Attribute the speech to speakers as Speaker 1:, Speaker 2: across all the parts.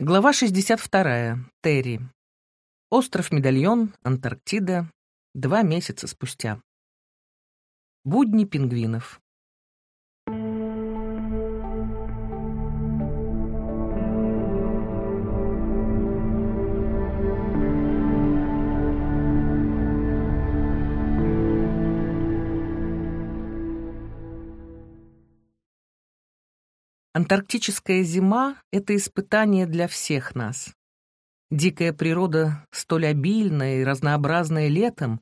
Speaker 1: Глава 62. Терри. Остров Медальон, Антарктида. Два месяца спустя. Будни пингвинов. Антарктическая зима — это испытание для всех нас. Дикая природа, столь обильная и разнообразная летом,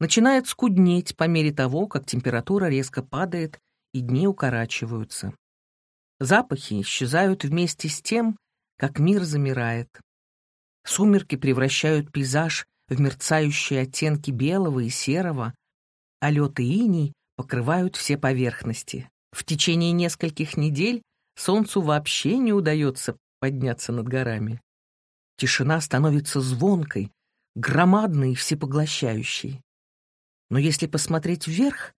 Speaker 1: начинает скуднеть по мере того, как температура резко падает и дни укорачиваются. Запахи исчезают вместе с тем, как мир замирает. Сумерки превращают пейзаж в мерцающие оттенки белого и серого, а лед и иней покрывают все поверхности. В течение нескольких недель Солнцу вообще не удается подняться над горами. Тишина становится звонкой, громадной и всепоглощающей. Но если посмотреть вверх,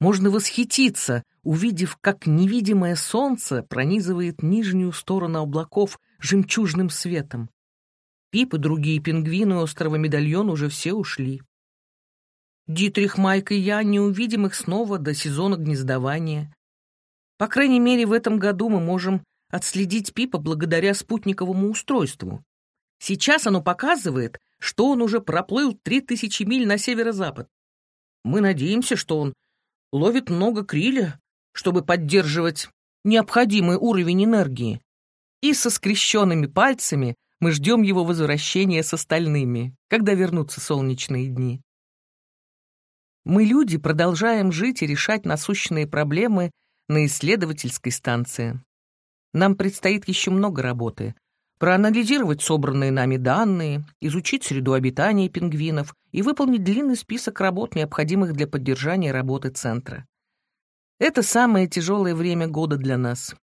Speaker 1: можно восхититься, увидев, как невидимое солнце пронизывает нижнюю сторону облаков жемчужным светом. Пип и другие пингвины острова Медальон уже все ушли. Дитрих, Майк и я не увидим их снова до сезона гнездования. По крайней мере, в этом году мы можем отследить Пипа благодаря спутниковому устройству. Сейчас оно показывает, что он уже проплыл 3000 миль на северо-запад. Мы надеемся, что он ловит много криля, чтобы поддерживать необходимый уровень энергии. И со скрещенными пальцами мы ждем его возвращения с остальными, когда вернутся солнечные дни. Мы, люди, продолжаем жить и решать насущные проблемы на исследовательской станции. Нам предстоит еще много работы. Проанализировать собранные нами данные, изучить среду обитания пингвинов и выполнить длинный список работ, необходимых для поддержания работы центра. Это самое тяжелое время года для нас.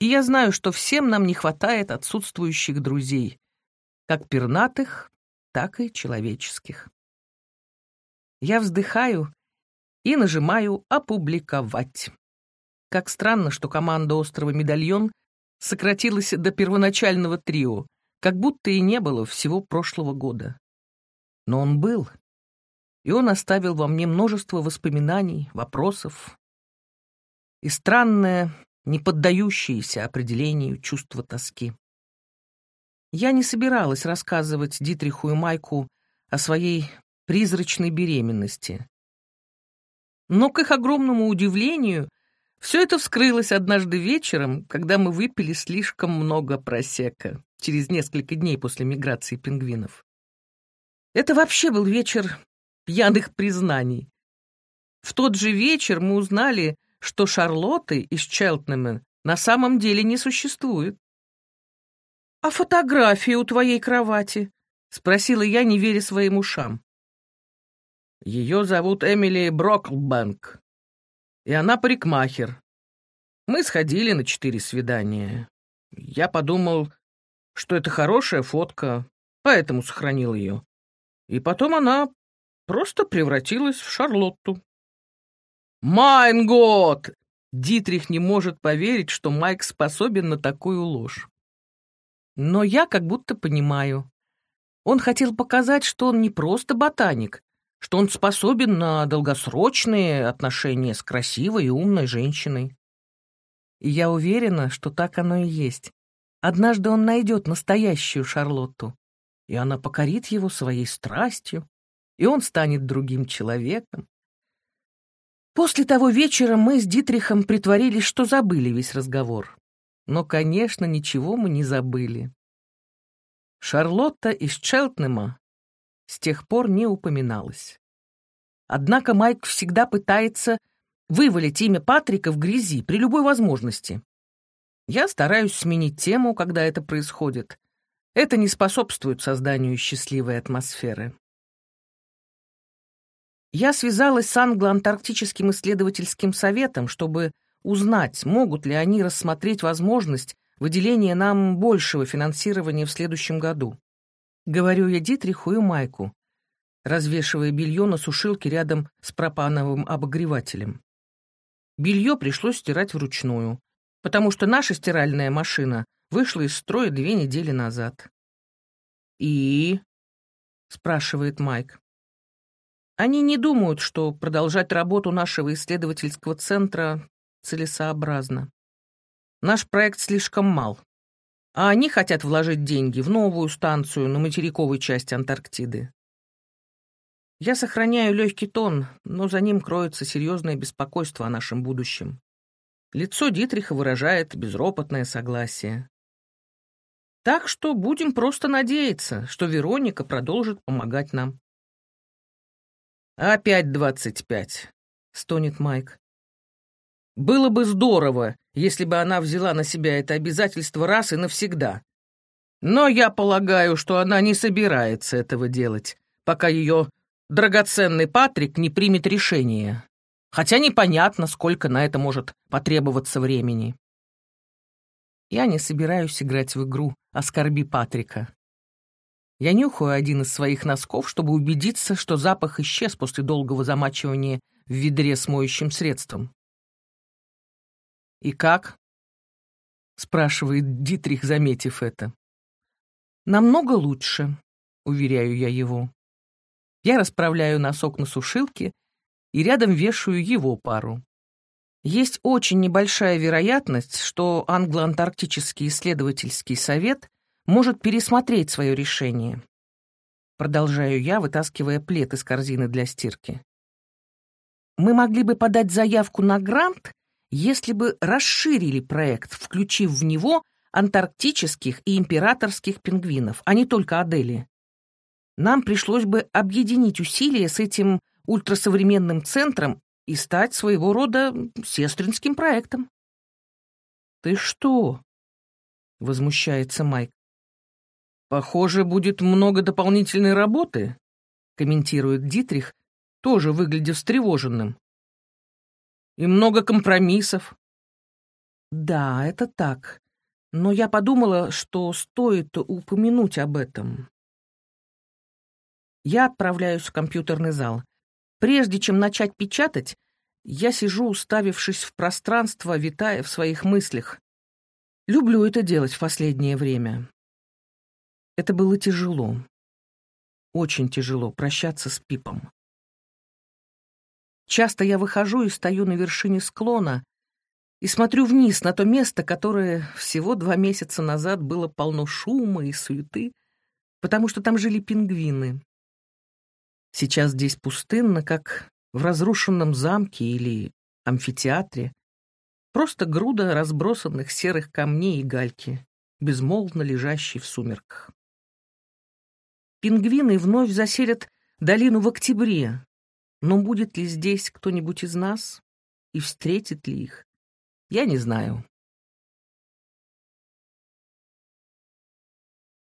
Speaker 1: И я знаю, что всем нам не хватает отсутствующих друзей, как пернатых, так и человеческих. Я вздыхаю и нажимаю «Опубликовать». Как странно, что команда острова Медальон сократилась до первоначального трио, как будто и не было всего прошлого года. Но он был, и он оставил во мне множество воспоминаний, вопросов и странное, не поддающееся определению чувство тоски. Я не собиралась рассказывать Дитриху и Майку о своей призрачной беременности, но, к их огромному удивлению, все это вскрылось однажды вечером, когда мы выпили слишком много просека, через несколько дней после миграции пингвинов. Это вообще был вечер пьяных признаний. В тот же вечер мы узнали, что Шарлотты из Челтнема на самом деле не существует. «А фотографии у твоей кровати?» — спросила я, не веря своим ушам. Ее зовут Эмили Броклбанк, и она парикмахер. Мы сходили на четыре свидания. Я подумал, что это хорошая фотка, поэтому сохранил ее. И потом она просто превратилась в Шарлотту. «Майн год!» Дитрих не может поверить, что Майк способен на такую ложь. Но я как будто понимаю. Он хотел показать, что он не просто ботаник, что он способен на долгосрочные отношения с красивой и умной женщиной. И я уверена, что так оно и есть. Однажды он найдет настоящую Шарлотту, и она покорит его своей страстью, и он станет другим человеком. После того вечера мы с Дитрихом притворились, что забыли весь разговор. Но, конечно, ничего мы не забыли. Шарлотта из Челтнема с тех пор не упоминалось. Однако Майк всегда пытается вывалить имя Патрика в грязи при любой возможности. Я стараюсь сменить тему, когда это происходит. Это не способствует созданию счастливой атмосферы. Я связалась с Англо-Антарктическим исследовательским советом, чтобы узнать, могут ли они рассмотреть возможность выделения нам большего финансирования в следующем году. Говорю я Дитриху и Майку, развешивая белье на сушилке рядом с пропановым обогревателем. Белье пришлось стирать вручную, потому что наша стиральная машина вышла из строя две недели назад. «И?» — спрашивает Майк. Они не думают, что продолжать работу нашего исследовательского центра целесообразно. Наш проект слишком мал. А они хотят вложить деньги в новую станцию на материковой части Антарктиды. Я сохраняю легкий тон, но за ним кроется серьезное беспокойство о нашем будущем. Лицо Дитриха выражает безропотное согласие. Так что будем просто надеяться, что Вероника продолжит помогать нам. «Опять двадцать пять», — стонет Майк. «Было бы здорово, если бы она взяла на себя это обязательство раз и навсегда. Но я полагаю, что она не собирается этого делать, пока ее драгоценный Патрик не примет решение. Хотя непонятно, сколько на это может потребоваться времени». Я не собираюсь играть в игру «Оскорби Патрика». Я нюхаю один из своих носков, чтобы убедиться, что запах исчез после долгого замачивания в ведре с моющим средством. «И как?» — спрашивает Дитрих, заметив это. «Намного лучше», — уверяю я его. Я расправляю носок на сушилке и рядом вешаю его пару. Есть очень небольшая вероятность, что Англо-Антарктический исследовательский совет может пересмотреть свое решение. Продолжаю я, вытаскивая плед из корзины для стирки. Мы могли бы подать заявку на грант, если бы расширили проект, включив в него антарктических и императорских пингвинов, а не только Адели. Нам пришлось бы объединить усилия с этим ультрасовременным центром и стать своего рода сестринским проектом. «Ты что?» — возмущается Майк. «Похоже, будет много дополнительной работы», — комментирует Дитрих, тоже выглядя встревоженным. «И много компромиссов». «Да, это так. Но я подумала, что стоит упомянуть об этом». Я отправляюсь в компьютерный зал. Прежде чем начать печатать, я сижу, уставившись в пространство, витая в своих мыслях. Люблю это делать в последнее время. Это было тяжело. Очень тяжело прощаться с Пипом. Часто я выхожу и стою на вершине склона и смотрю вниз на то место, которое всего два месяца назад было полно шума и суеты, потому что там жили пингвины. Сейчас здесь пустынно, как в разрушенном замке или амфитеатре. Просто груда разбросанных серых камней и гальки, безмолвно лежащей в сумерках. Пингвины вновь заселят долину в октябре. Но будет ли здесь кто-нибудь из нас? И встретит ли их? Я не знаю.